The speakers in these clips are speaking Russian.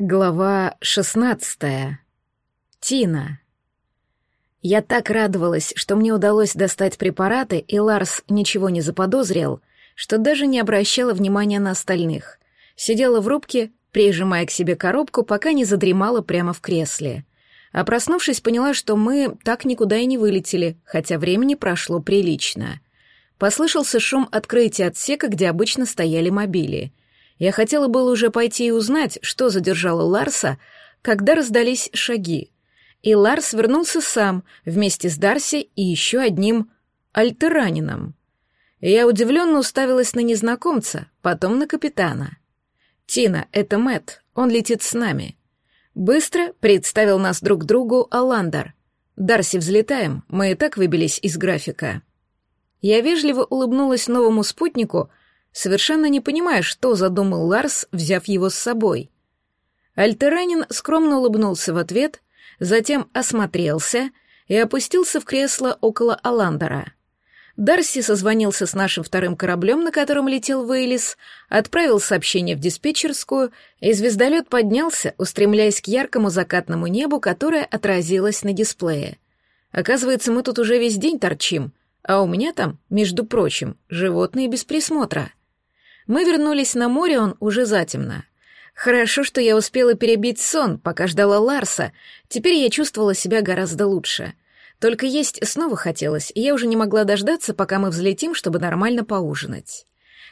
Глава шестнадцатая. Тина. Я так радовалась, что мне удалось достать препараты, и Ларс ничего не заподозрил, что даже не обращала внимания на остальных. Сидела в рубке, прижимая к себе коробку, пока не задремала прямо в кресле. А проснувшись, поняла, что мы так никуда и не вылетели, хотя времени прошло прилично. Послышался шум открытия отсека, где обычно стояли мобили — я хотела было уже пойти и узнать, что задержало Ларса, когда раздались шаги. И Ларс вернулся сам, вместе с Дарси и еще одним альтеранином. Я удивленно уставилась на незнакомца, потом на капитана. «Тина, это Мэт, он летит с нами». Быстро представил нас друг другу Аландер. «Дарси, взлетаем, мы и так выбились из графика». Я вежливо улыбнулась новому спутнику — совершенно не понимая, что задумал Ларс, взяв его с собой. Альтеранин скромно улыбнулся в ответ, затем осмотрелся и опустился в кресло около Аландера. Дарси созвонился с нашим вторым кораблем, на котором летел Вейлис, отправил сообщение в диспетчерскую, и звездолет поднялся, устремляясь к яркому закатному небу, которое отразилось на дисплее. Оказывается, мы тут уже весь день торчим, а у меня там, между прочим, животные без присмотра — мы вернулись на море, он уже затемно. Хорошо, что я успела перебить сон, пока ждала Ларса. Теперь я чувствовала себя гораздо лучше. Только есть снова хотелось, и я уже не могла дождаться, пока мы взлетим, чтобы нормально поужинать.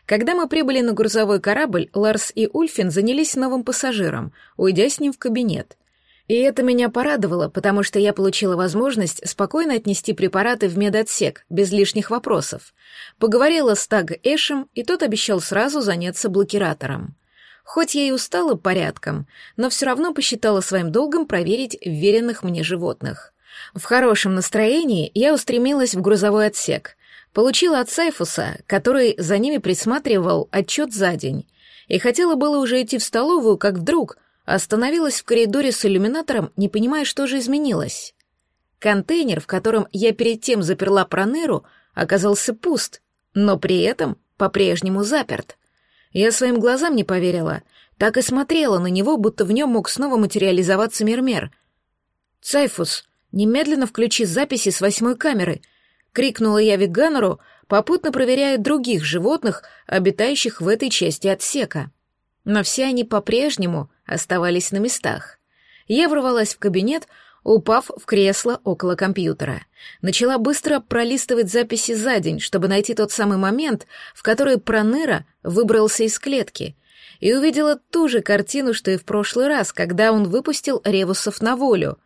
Когда мы прибыли на грузовой корабль, Ларс и Ульфин занялись новым пассажиром, уйдя с ним в кабинет. И это меня порадовало, потому что я получила возможность спокойно отнести препараты в медотсек, без лишних вопросов. Поговорила с Таг Эшем, и тот обещал сразу заняться блокиратором. Хоть я и устала порядком, но все равно посчитала своим долгом проверить веренных мне животных. В хорошем настроении я устремилась в грузовой отсек. Получила от Сайфуса, который за ними присматривал отчет за день, и хотела было уже идти в столовую, как вдруг Остановилась в коридоре с иллюминатором, не понимая, что же изменилось. Контейнер, в котором я перед тем заперла Пронеру, оказался пуст, но при этом по-прежнему заперт. Я своим глазам не поверила, так и смотрела на него, будто в нем мог снова материализоваться Мермер. «Цайфус, немедленно включи записи с восьмой камеры!» — крикнула я Веганеру, попутно проверяя других животных, обитающих в этой части отсека. Но все они по-прежнему оставались на местах. Я ворвалась в кабинет, упав в кресло около компьютера. Начала быстро пролистывать записи за день, чтобы найти тот самый момент, в который Проныра выбрался из клетки, и увидела ту же картину, что и в прошлый раз, когда он выпустил ревусов на волю.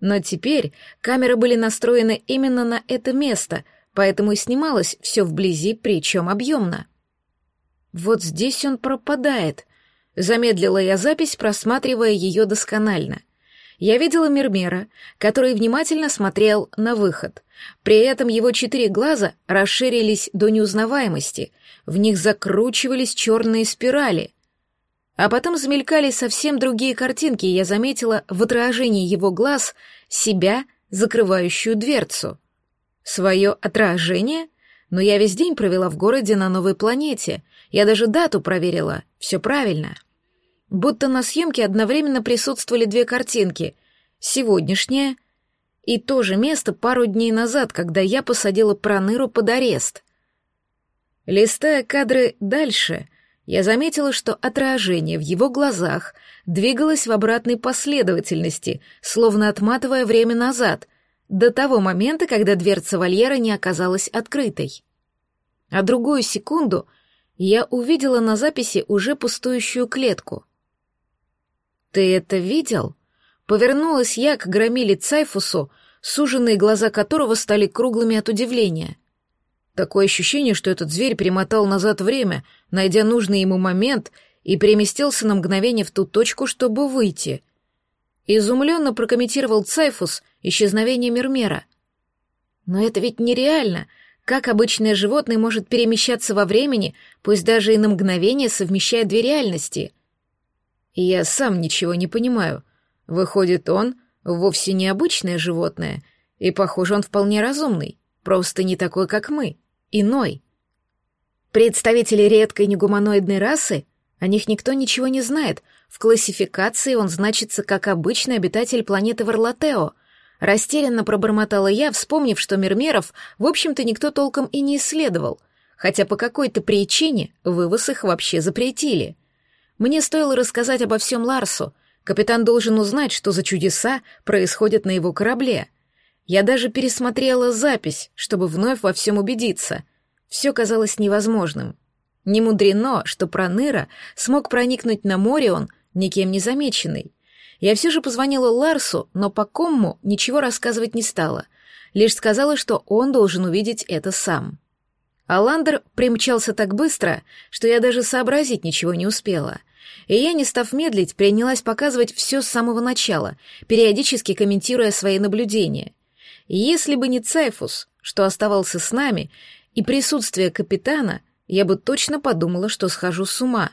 Но теперь камеры были настроены именно на это место, поэтому и снималось все вблизи, причем объемно. Вот здесь он пропадает, Замедлила я запись, просматривая ее досконально. Я видела Мермера, который внимательно смотрел на выход. При этом его четыре глаза расширились до неузнаваемости, в них закручивались черные спирали. А потом замелькали совсем другие картинки, и я заметила в отражении его глаз себя, закрывающую дверцу. Свое отражение? Но я весь день провела в городе на новой планете. Я даже дату проверила. Все правильно. Будто на съемке одновременно присутствовали две картинки. Сегодняшняя и то же место пару дней назад, когда я посадила Проныру под арест. Листая кадры дальше, я заметила, что отражение в его глазах двигалось в обратной последовательности, словно отматывая время назад, до того момента, когда дверца вольера не оказалась открытой. А другую секунду я увидела на записи уже пустующую клетку — «Ты это видел?» Повернулась я к громиле Цайфусу, суженные глаза которого стали круглыми от удивления. Такое ощущение, что этот зверь перемотал назад время, найдя нужный ему момент, и переместился на мгновение в ту точку, чтобы выйти. Изумленно прокомментировал Цайфус исчезновение Мермера. «Но это ведь нереально!» Как обычное животное может перемещаться во времени, пусть даже и на мгновение совмещая две реальности? Я сам ничего не понимаю. Выходит, он вовсе не обычное животное, и, похоже, он вполне разумный, просто не такой, как мы, иной. Представители редкой негуманоидной расы, о них никто ничего не знает, В классификации он значится как обычный обитатель планеты Варлатео. Растерянно пробормотала я, вспомнив, что Мермеров, в общем-то, никто толком и не исследовал, хотя по какой-то причине вывоз их вообще запретили. Мне стоило рассказать обо всем Ларсу. Капитан должен узнать, что за чудеса происходят на его корабле. Я даже пересмотрела запись, чтобы вновь во всем убедиться. Все казалось невозможным. Не мудрено, что Проныра смог проникнуть на Морион, никем не замеченный. Я все же позвонила Ларсу, но по комму ничего рассказывать не стала. Лишь сказала, что он должен увидеть это сам. Аландер примчался так быстро, что я даже сообразить ничего не успела. И я, не став медлить, принялась показывать все с самого начала, периодически комментируя свои наблюдения. Если бы не Цайфус, что оставался с нами, и присутствие капитана, я бы точно подумала, что схожу с ума.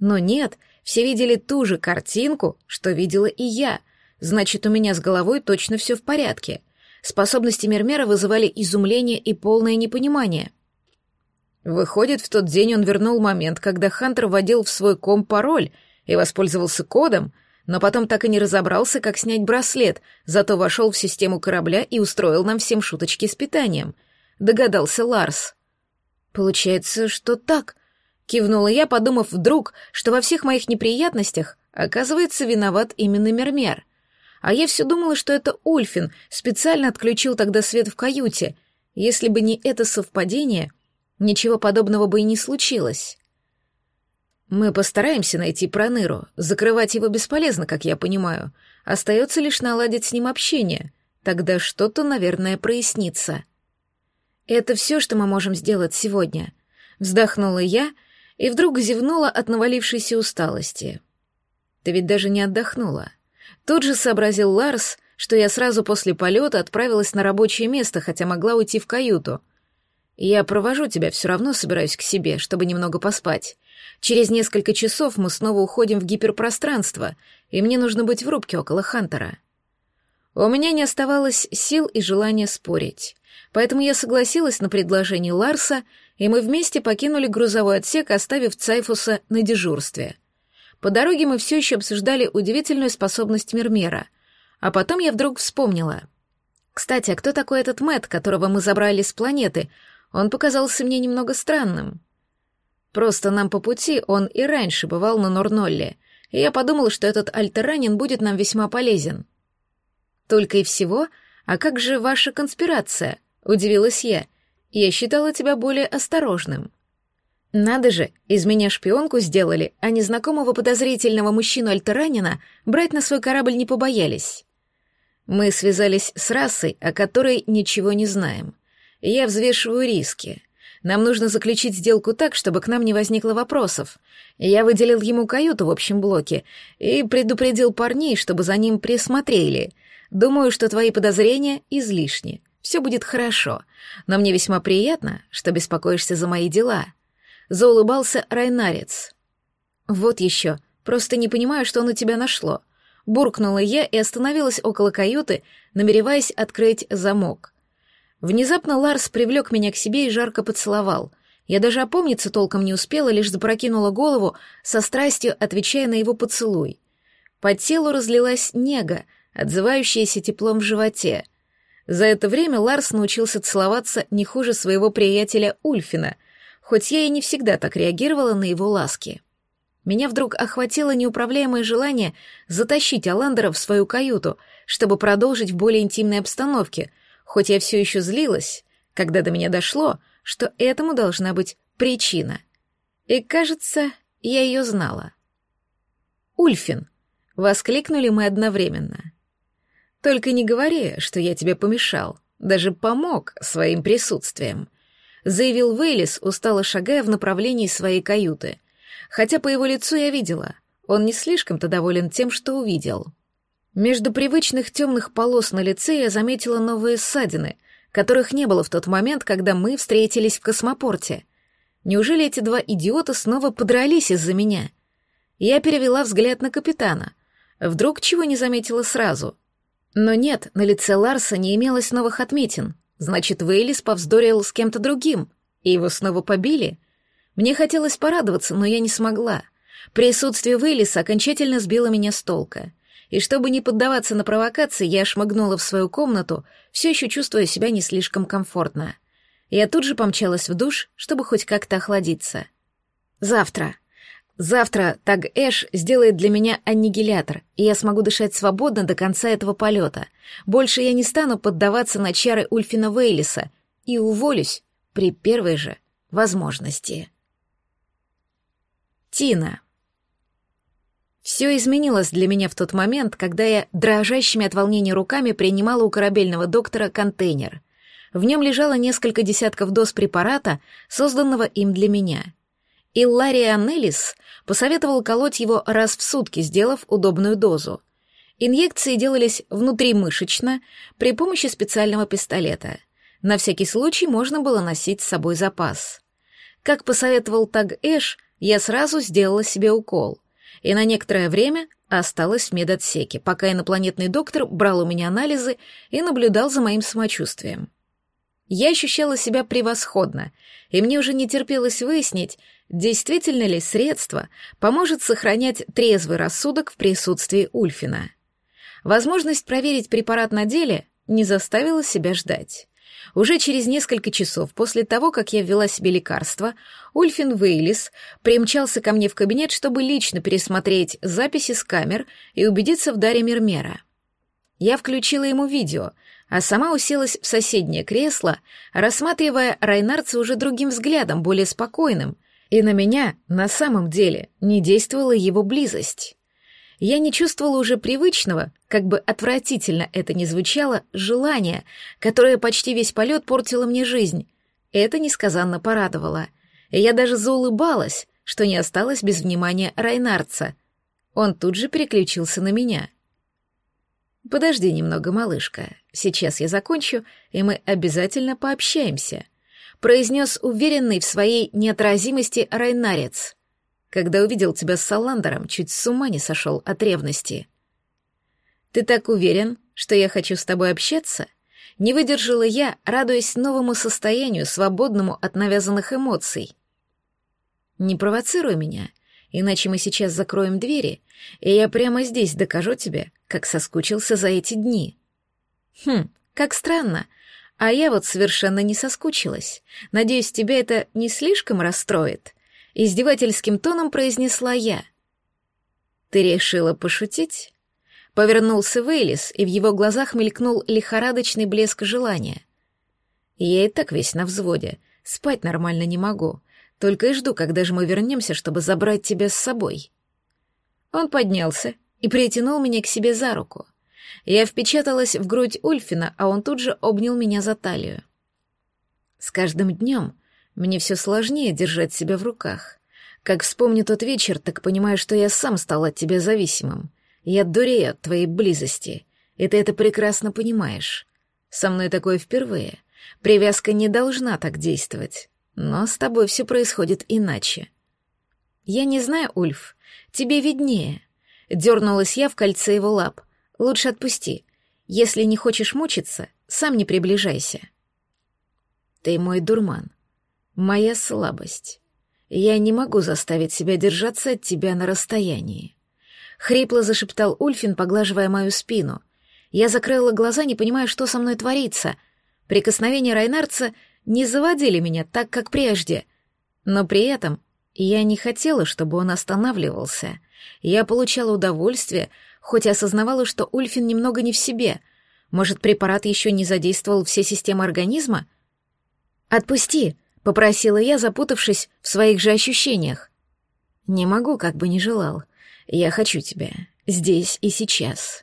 Но нет, все видели ту же картинку, что видела и я. Значит, у меня с головой точно все в порядке. Способности Мермера вызывали изумление и полное непонимание. Выходит, в тот день он вернул момент, когда Хантер вводил в свой ком пароль и воспользовался кодом, но потом так и не разобрался, как снять браслет, зато вошел в систему корабля и устроил нам всем шуточки с питанием. Догадался Ларс. «Получается, что так», — кивнула я, подумав вдруг, что во всех моих неприятностях оказывается виноват именно Мермер. А я все думала, что это Ульфин специально отключил тогда свет в каюте. Если бы не это совпадение, ничего подобного бы и не случилось. Мы постараемся найти Проныру. Закрывать его бесполезно, как я понимаю. Остается лишь наладить с ним общение. Тогда что-то, наверное, прояснится. Это все, что мы можем сделать сегодня. Вздохнула я и вдруг зевнула от навалившейся усталости. Ты ведь даже не отдохнула. Тут же сообразил Ларс, что я сразу после полета отправилась на рабочее место, хотя могла уйти в каюту. Я провожу тебя, все равно собираюсь к себе, чтобы немного поспать. Через несколько часов мы снова уходим в гиперпространство, и мне нужно быть в рубке около Хантера. У меня не оставалось сил и желания спорить. Поэтому я согласилась на предложение Ларса, и мы вместе покинули грузовой отсек, оставив Цайфуса на дежурстве. По дороге мы все еще обсуждали удивительную способность Мермера, а потом я вдруг вспомнила. Кстати, а кто такой этот Мэт, которого мы забрали с планеты? Он показался мне немного странным. Просто нам по пути он и раньше бывал на Норнолле, и я подумала, что этот альтеранин будет нам весьма полезен. Только и всего, а как же ваша конспирация? Удивилась я. Я считала тебя более осторожным. Надо же, из меня шпионку сделали, а незнакомого подозрительного мужчину-альтеранина брать на свой корабль не побоялись. Мы связались с расой, о которой ничего не знаем. Я взвешиваю риски. Нам нужно заключить сделку так, чтобы к нам не возникло вопросов. Я выделил ему каюту в общем блоке и предупредил парней, чтобы за ним присмотрели. Думаю, что твои подозрения излишни. Все будет хорошо, но мне весьма приятно, что беспокоишься за мои дела. Заулыбался Райнарец. Вот еще, просто не понимаю, что на тебя нашло. Буркнула я и остановилась около каюты, намереваясь открыть замок. Внезапно Ларс привлек меня к себе и жарко поцеловал. Я даже опомниться толком не успела, лишь запрокинула голову, со страстью отвечая на его поцелуй. По телу разлилась нега, отзывающаяся теплом в животе — за это время Ларс научился целоваться не хуже своего приятеля Ульфина, хоть я и не всегда так реагировала на его ласки. Меня вдруг охватило неуправляемое желание затащить Аландера в свою каюту, чтобы продолжить в более интимной обстановке, хоть я все еще злилась, когда до меня дошло, что этому должна быть причина. И, кажется, я ее знала. «Ульфин!» — воскликнули мы одновременно. Только не говори, что я тебе помешал, даже помог своим присутствием», — заявил Вейлис, устало шагая в направлении своей каюты. Хотя по его лицу я видела, он не слишком-то доволен тем, что увидел. Между привычных темных полос на лице я заметила новые ссадины, которых не было в тот момент, когда мы встретились в космопорте. Неужели эти два идиота снова подрались из-за меня? Я перевела взгляд на капитана. Вдруг чего не заметила сразу — но нет, на лице Ларса не имелось новых отметин. Значит, Вейлис повздорил с кем-то другим, и его снова побили. Мне хотелось порадоваться, но я не смогла. Присутствие Вейлиса окончательно сбило меня с толка. И чтобы не поддаваться на провокации, я шмыгнула в свою комнату, все еще чувствуя себя не слишком комфортно. Я тут же помчалась в душ, чтобы хоть как-то охладиться. Завтра. Завтра Таг Эш сделает для меня аннигилятор, и я смогу дышать свободно до конца этого полета. Больше я не стану поддаваться на чары Ульфина Вейлиса и уволюсь при первой же возможности. Тина. Все изменилось для меня в тот момент, когда я дрожащими от волнения руками принимала у корабельного доктора контейнер. В нем лежало несколько десятков доз препарата, созданного им для меня. И Ларри Аннелис посоветовал колоть его раз в сутки, сделав удобную дозу. Инъекции делались внутримышечно при помощи специального пистолета. На всякий случай можно было носить с собой запас. Как посоветовал Таг Эш, я сразу сделала себе укол и на некоторое время осталась в медотсеке, пока инопланетный доктор брал у меня анализы и наблюдал за моим самочувствием. Я ощущала себя превосходно, и мне уже не терпелось выяснить, действительно ли средство поможет сохранять трезвый рассудок в присутствии Ульфина. Возможность проверить препарат на деле не заставила себя ждать. Уже через несколько часов после того, как я ввела себе лекарство, Ульфин Вейлис примчался ко мне в кабинет, чтобы лично пересмотреть записи с камер и убедиться в даре Мермера. Я включила ему видео, а сама уселась в соседнее кресло, рассматривая Райнарца уже другим взглядом, более спокойным, и на меня на самом деле не действовала его близость. Я не чувствовала уже привычного, как бы отвратительно это ни звучало, желания, которое почти весь полет портило мне жизнь. Это несказанно порадовало. Я даже заулыбалась, что не осталось без внимания Райнарца. Он тут же переключился на меня — «Подожди немного, малышка. Сейчас я закончу, и мы обязательно пообщаемся», — произнес уверенный в своей неотразимости Райнарец. «Когда увидел тебя с Саландером, чуть с ума не сошел от ревности». «Ты так уверен, что я хочу с тобой общаться?» Не выдержала я, радуясь новому состоянию, свободному от навязанных эмоций. «Не провоцируй меня», иначе мы сейчас закроем двери, и я прямо здесь докажу тебе, как соскучился за эти дни. Хм, как странно. А я вот совершенно не соскучилась. Надеюсь, тебя это не слишком расстроит. Издевательским тоном произнесла я. Ты решила пошутить? Повернулся Вейлис, и в его глазах мелькнул лихорадочный блеск желания. Я и так весь на взводе, спать нормально не могу. Только и жду, когда же мы вернемся, чтобы забрать тебя с собой. Он поднялся и притянул меня к себе за руку. Я впечаталась в грудь Ульфина, а он тут же обнял меня за талию. С каждым днем мне все сложнее держать себя в руках. Как вспомню тот вечер, так понимаю, что я сам стал от тебя зависимым. Я дурею от твоей близости, и ты это прекрасно понимаешь. Со мной такое впервые. Привязка не должна так действовать. Но с тобой все происходит иначе. Я не знаю, Ульф, тебе виднее. Дернулась я в кольце его лап. Лучше отпусти. Если не хочешь мучиться, сам не приближайся. Ты мой дурман, моя слабость. Я не могу заставить себя держаться от тебя на расстоянии. Хрипло зашептал Ульфин, поглаживая мою спину. Я закрыла глаза, не понимая, что со мной творится. Прикосновение Райнарца не заводили меня так, как прежде. Но при этом я не хотела, чтобы он останавливался. Я получала удовольствие, хоть и осознавала, что Ульфин немного не в себе. Может, препарат еще не задействовал все системы организма? «Отпусти», — попросила я, запутавшись в своих же ощущениях. «Не могу, как бы не желал. Я хочу тебя. Здесь и сейчас».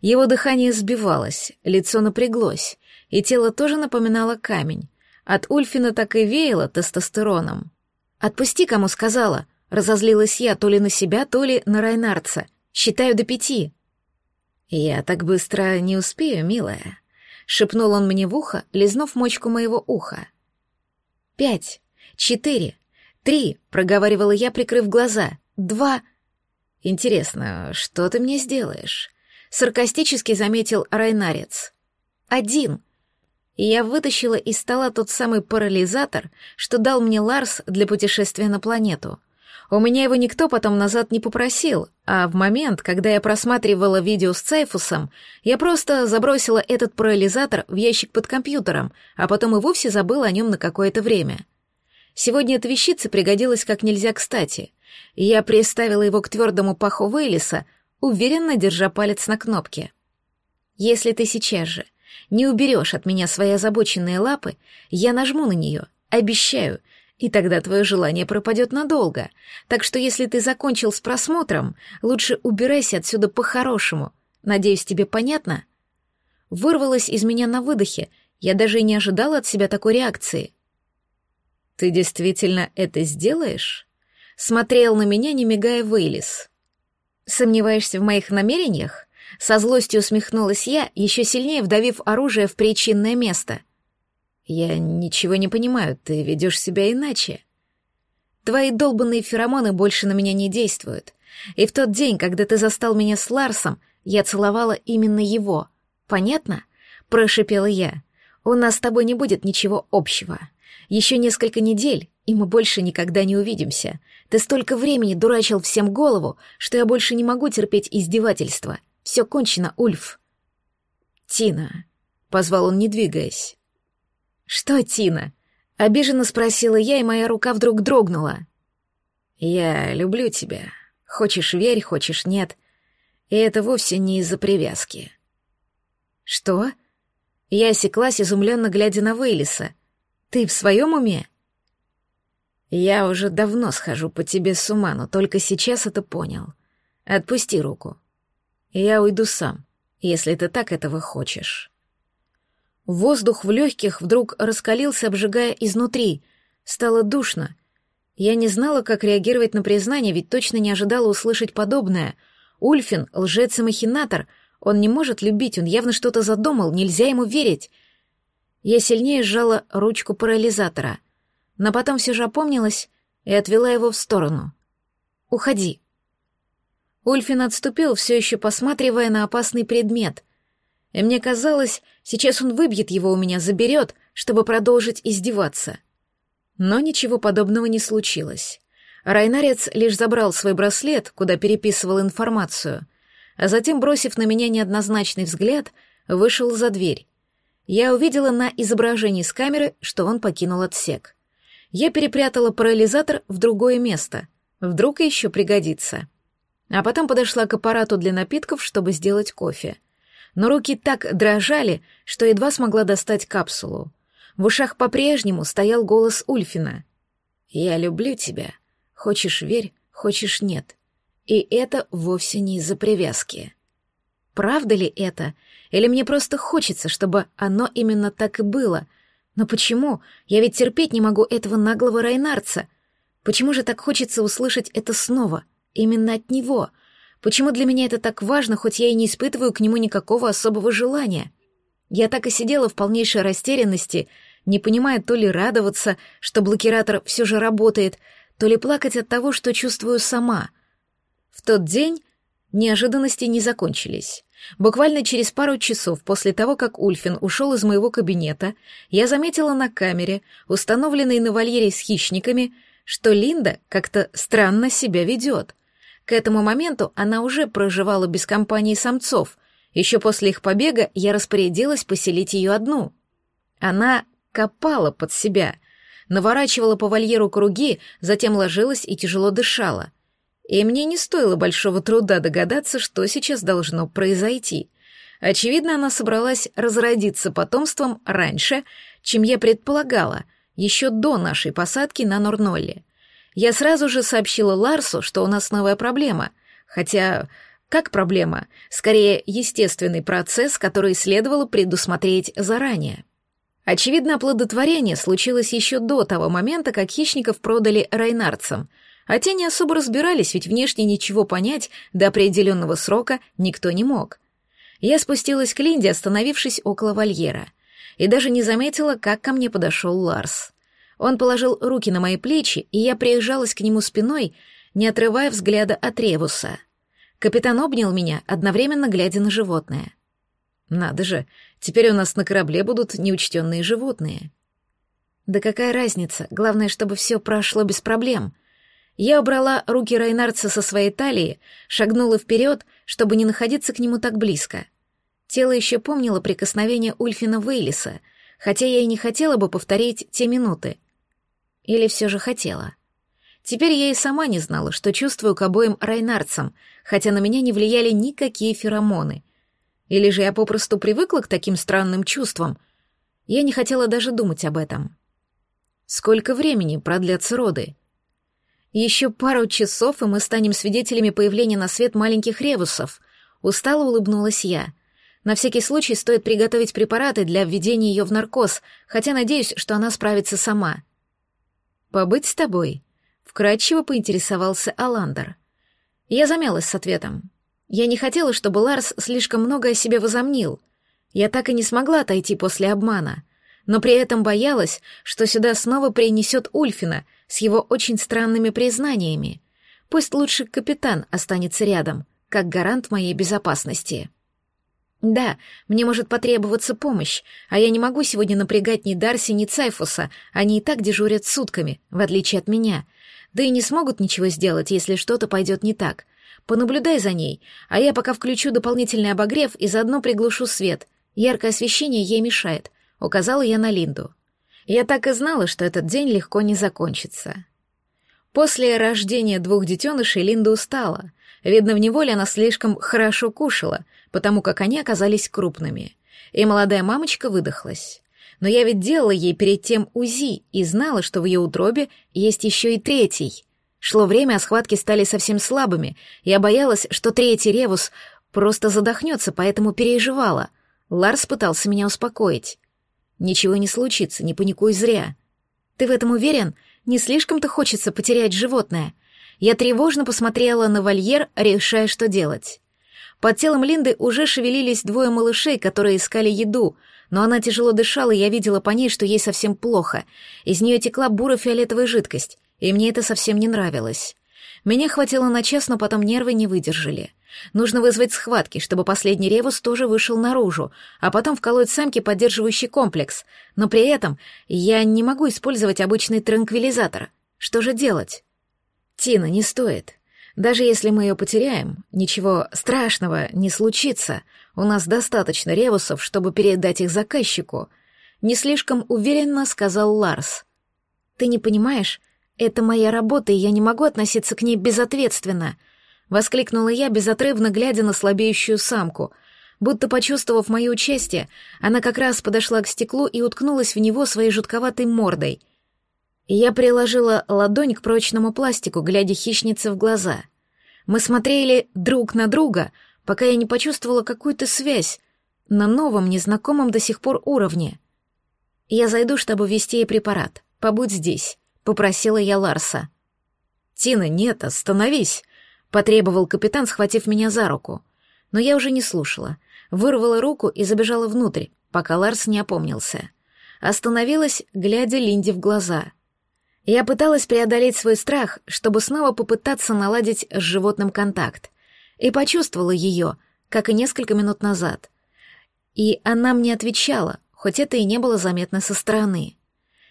Его дыхание сбивалось, лицо напряглось, и тело тоже напоминало камень. От Ульфина так и веяло тестостероном. «Отпусти, кому сказала», — разозлилась я то ли на себя, то ли на Райнарца. «Считаю до пяти». «Я так быстро не успею, милая», — шепнул он мне в ухо, лизнув мочку моего уха. «Пять, четыре, три», — проговаривала я, прикрыв глаза. «Два...» «Интересно, что ты мне сделаешь?» — саркастически заметил Райнарец. «Один», и я вытащила из стола тот самый парализатор, что дал мне Ларс для путешествия на планету. У меня его никто потом назад не попросил, а в момент, когда я просматривала видео с Цайфусом, я просто забросила этот парализатор в ящик под компьютером, а потом и вовсе забыла о нем на какое-то время. Сегодня эта вещица пригодилась как нельзя кстати. Я приставила его к твердому паху Вейлиса, уверенно держа палец на кнопке. «Если ты сейчас же не уберешь от меня свои озабоченные лапы, я нажму на нее, обещаю, и тогда твое желание пропадет надолго. Так что если ты закончил с просмотром, лучше убирайся отсюда по-хорошему. Надеюсь, тебе понятно?» Вырвалась из меня на выдохе, я даже и не ожидала от себя такой реакции. «Ты действительно это сделаешь?» Смотрел на меня, не мигая Вейлис. «Сомневаешься в моих намерениях?» Со злостью усмехнулась я, еще сильнее вдавив оружие в причинное место. «Я ничего не понимаю, ты ведешь себя иначе. Твои долбанные феромоны больше на меня не действуют. И в тот день, когда ты застал меня с Ларсом, я целовала именно его. Понятно?» — прошипела я. «У нас с тобой не будет ничего общего. Еще несколько недель, и мы больше никогда не увидимся. Ты столько времени дурачил всем голову, что я больше не могу терпеть издевательства. Все кончено, Ульф». «Тина», — позвал он, не двигаясь. «Что, Тина?» — обиженно спросила я, и моя рука вдруг дрогнула. «Я люблю тебя. Хочешь — верь, хочешь — нет. И это вовсе не из-за привязки». «Что?» Я осеклась, изумленно глядя на Вейлиса. «Ты в своем уме?» «Я уже давно схожу по тебе с ума, но только сейчас это понял. Отпусти руку. Я уйду сам, если ты так этого хочешь». Воздух в легких вдруг раскалился, обжигая изнутри. Стало душно. Я не знала, как реагировать на признание, ведь точно не ожидала услышать подобное. Ульфин — лжец и махинатор. Он не может любить, он явно что-то задумал, нельзя ему верить. Я сильнее сжала ручку парализатора, но потом все же опомнилась и отвела его в сторону. «Уходи». Ульфин отступил, все еще посматривая на опасный предмет и мне казалось, сейчас он выбьет его у меня, заберет, чтобы продолжить издеваться. Но ничего подобного не случилось. Райнарец лишь забрал свой браслет, куда переписывал информацию, а затем, бросив на меня неоднозначный взгляд, вышел за дверь. Я увидела на изображении с камеры, что он покинул отсек. Я перепрятала парализатор в другое место. Вдруг еще пригодится. А потом подошла к аппарату для напитков, чтобы сделать кофе — но руки так дрожали, что едва смогла достать капсулу. В ушах по-прежнему стоял голос Ульфина. «Я люблю тебя. Хочешь — верь, хочешь — нет. И это вовсе не из-за привязки». Правда ли это? Или мне просто хочется, чтобы оно именно так и было? Но почему? Я ведь терпеть не могу этого наглого Райнарца. Почему же так хочется услышать это снова? Именно от него — Почему для меня это так важно, хоть я и не испытываю к нему никакого особого желания? Я так и сидела в полнейшей растерянности, не понимая то ли радоваться, что блокиратор все же работает, то ли плакать от того, что чувствую сама. В тот день неожиданности не закончились. Буквально через пару часов после того, как Ульфин ушел из моего кабинета, я заметила на камере, установленной на вольере с хищниками, что Линда как-то странно себя ведет. К этому моменту она уже проживала без компании самцов. Еще после их побега я распорядилась поселить ее одну. Она копала под себя, наворачивала по вольеру круги, затем ложилась и тяжело дышала. И мне не стоило большого труда догадаться, что сейчас должно произойти. Очевидно, она собралась разродиться потомством раньше, чем я предполагала, еще до нашей посадки на Норнолле. Я сразу же сообщила Ларсу, что у нас новая проблема. Хотя, как проблема? Скорее, естественный процесс, который следовало предусмотреть заранее. Очевидно, оплодотворение случилось еще до того момента, как хищников продали райнарцам, а те не особо разбирались, ведь внешне ничего понять до определенного срока никто не мог. Я спустилась к Линде, остановившись около вольера, и даже не заметила, как ко мне подошел Ларс. Он положил руки на мои плечи, и я приезжалась к нему спиной, не отрывая взгляда от Ревуса. Капитан обнял меня, одновременно глядя на животное. «Надо же, теперь у нас на корабле будут неучтенные животные». «Да какая разница? Главное, чтобы все прошло без проблем». Я убрала руки Райнарца со своей талии, шагнула вперед, чтобы не находиться к нему так близко. Тело еще помнило прикосновение Ульфина Вейлиса, хотя я и не хотела бы повторить те минуты. Или все же хотела. Теперь я и сама не знала, что чувствую к обоим Райнарцам, хотя на меня не влияли никакие феромоны. Или же я попросту привыкла к таким странным чувствам. Я не хотела даже думать об этом. Сколько времени продлятся роды? Еще пару часов, и мы станем свидетелями появления на свет маленьких ревусов. Устало улыбнулась я. На всякий случай стоит приготовить препараты для введения ее в наркоз, хотя надеюсь, что она справится сама. «Побыть с тобой?» — вкратчиво поинтересовался Аландер. Я замялась с ответом. Я не хотела, чтобы Ларс слишком много о себе возомнил. Я так и не смогла отойти после обмана, но при этом боялась, что сюда снова принесет Ульфина — с его очень странными признаниями. Пусть лучше капитан останется рядом, как гарант моей безопасности. Да, мне может потребоваться помощь, а я не могу сегодня напрягать ни Дарси, ни Цайфуса, они и так дежурят сутками, в отличие от меня. Да и не смогут ничего сделать, если что-то пойдет не так. Понаблюдай за ней, а я пока включу дополнительный обогрев и заодно приглушу свет. Яркое освещение ей мешает, указала я на Линду. Я так и знала, что этот день легко не закончится. После рождения двух детенышей Линда устала. Видно, в неволе она слишком хорошо кушала, потому как они оказались крупными. И молодая мамочка выдохлась. Но я ведь делала ей перед тем УЗИ и знала, что в ее утробе есть еще и третий. Шло время, а схватки стали совсем слабыми. Я боялась, что третий ревус просто задохнется, поэтому переживала. Ларс пытался меня успокоить. Ничего не случится, не паникуй зря. Ты в этом уверен? Не слишком-то хочется потерять животное. Я тревожно посмотрела на вольер, решая, что делать. Под телом Линды уже шевелились двое малышей, которые искали еду, но она тяжело дышала, и я видела по ней, что ей совсем плохо. Из нее текла буро-фиолетовая жидкость, и мне это совсем не нравилось. Меня хватило на час, но потом нервы не выдержали. Нужно вызвать схватки, чтобы последний ревус тоже вышел наружу, а потом вколоть самке поддерживающий комплекс. Но при этом я не могу использовать обычный транквилизатор. Что же делать? Тина, не стоит. Даже если мы ее потеряем, ничего страшного не случится. У нас достаточно ревусов, чтобы передать их заказчику. Не слишком уверенно сказал Ларс. Ты не понимаешь? Это моя работа, и я не могу относиться к ней безответственно —— воскликнула я, безотрывно глядя на слабеющую самку. Будто почувствовав мое участие, она как раз подошла к стеклу и уткнулась в него своей жутковатой мордой. Я приложила ладонь к прочному пластику, глядя хищнице в глаза. Мы смотрели друг на друга, пока я не почувствовала какую-то связь на новом, незнакомом до сих пор уровне. «Я зайду, чтобы ввести ей препарат. Побудь здесь», — попросила я Ларса. «Тина, нет, остановись!» Потребовал капитан, схватив меня за руку. Но я уже не слушала. Вырвала руку и забежала внутрь, пока Ларс не опомнился. Остановилась, глядя Линде в глаза. Я пыталась преодолеть свой страх, чтобы снова попытаться наладить с животным контакт. И почувствовала ее, как и несколько минут назад. И она мне отвечала, хоть это и не было заметно со стороны.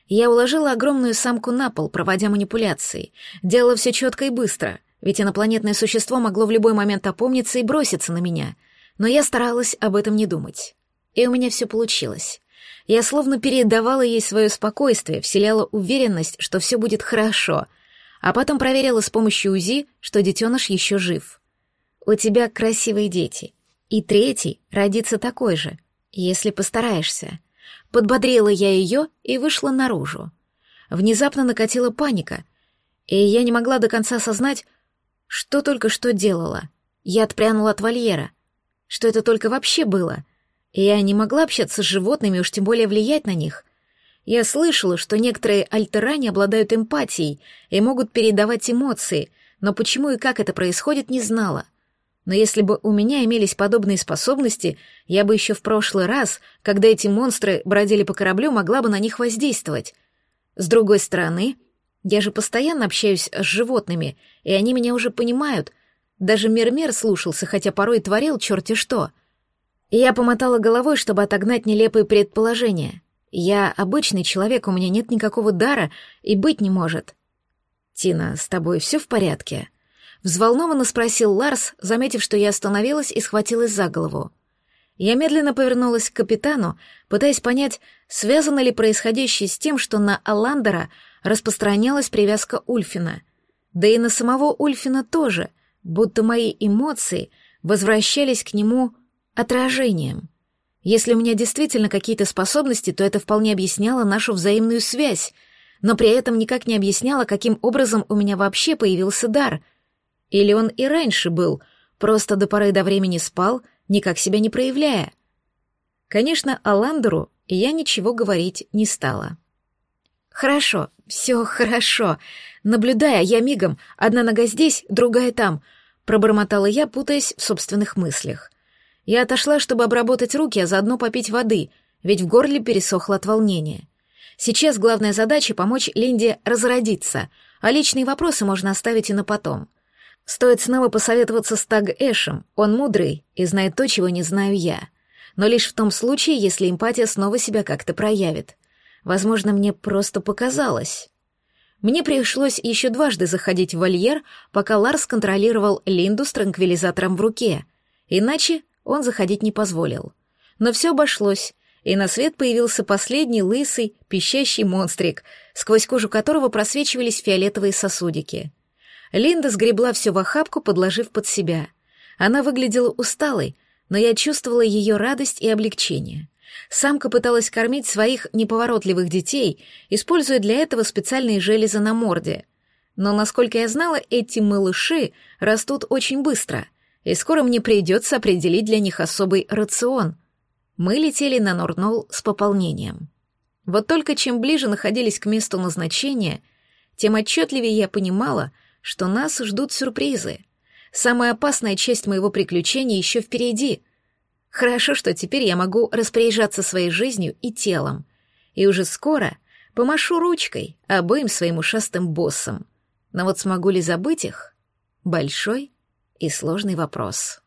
Я уложила огромную самку на пол, проводя манипуляции. Делала все четко и быстро — ведь инопланетное существо могло в любой момент опомниться и броситься на меня, но я старалась об этом не думать. И у меня все получилось. Я словно передавала ей свое спокойствие, вселяла уверенность, что все будет хорошо, а потом проверила с помощью УЗИ, что детеныш еще жив. У тебя красивые дети, и третий родится такой же, если постараешься. Подбодрила я ее и вышла наружу. Внезапно накатила паника, и я не могла до конца осознать, что только что делала? Я отпрянула от вольера. Что это только вообще было? Я не могла общаться с животными, уж тем более влиять на них. Я слышала, что некоторые альтерани обладают эмпатией и могут передавать эмоции, но почему и как это происходит, не знала. Но если бы у меня имелись подобные способности, я бы еще в прошлый раз, когда эти монстры бродили по кораблю, могла бы на них воздействовать. С другой стороны, я же постоянно общаюсь с животными, и они меня уже понимают. Даже Мермер слушался, хотя порой творил черти что. Я помотала головой, чтобы отогнать нелепые предположения. Я обычный человек, у меня нет никакого дара и быть не может. «Тина, с тобой все в порядке?» Взволнованно спросил Ларс, заметив, что я остановилась и схватилась за голову. Я медленно повернулась к капитану, пытаясь понять, связано ли происходящее с тем, что на Аландера распространялась привязка Ульфина. Да и на самого Ульфина тоже, будто мои эмоции возвращались к нему отражением. Если у меня действительно какие-то способности, то это вполне объясняло нашу взаимную связь, но при этом никак не объясняло, каким образом у меня вообще появился дар. Или он и раньше был, просто до поры до времени спал, никак себя не проявляя. Конечно, Аландеру я ничего говорить не стала. «Хорошо, все хорошо. Наблюдая, я мигом, одна нога здесь, другая там», — пробормотала я, путаясь в собственных мыслях. Я отошла, чтобы обработать руки, а заодно попить воды, ведь в горле пересохло от волнения. Сейчас главная задача — помочь Линде разродиться, а личные вопросы можно оставить и на потом. Стоит снова посоветоваться с Таг Эшем, он мудрый и знает то, чего не знаю я. Но лишь в том случае, если эмпатия снова себя как-то проявит. Возможно, мне просто показалось. Мне пришлось еще дважды заходить в вольер, пока Ларс контролировал Линду с транквилизатором в руке. Иначе он заходить не позволил. Но все обошлось, и на свет появился последний лысый, пищащий монстрик, сквозь кожу которого просвечивались фиолетовые сосудики. Линда сгребла все в охапку, подложив под себя. Она выглядела усталой, но я чувствовала ее радость и облегчение. Самка пыталась кормить своих неповоротливых детей, используя для этого специальные железы на морде. Но, насколько я знала, эти малыши растут очень быстро, и скоро мне придется определить для них особый рацион. Мы летели на Норнол с пополнением. Вот только чем ближе находились к месту назначения, тем отчетливее я понимала, что нас ждут сюрпризы. Самая опасная часть моего приключения еще впереди — Хорошо, что теперь я могу распоряжаться своей жизнью и телом. И уже скоро помашу ручкой обоим своим ушастым боссам. Но вот смогу ли забыть их? Большой и сложный вопрос.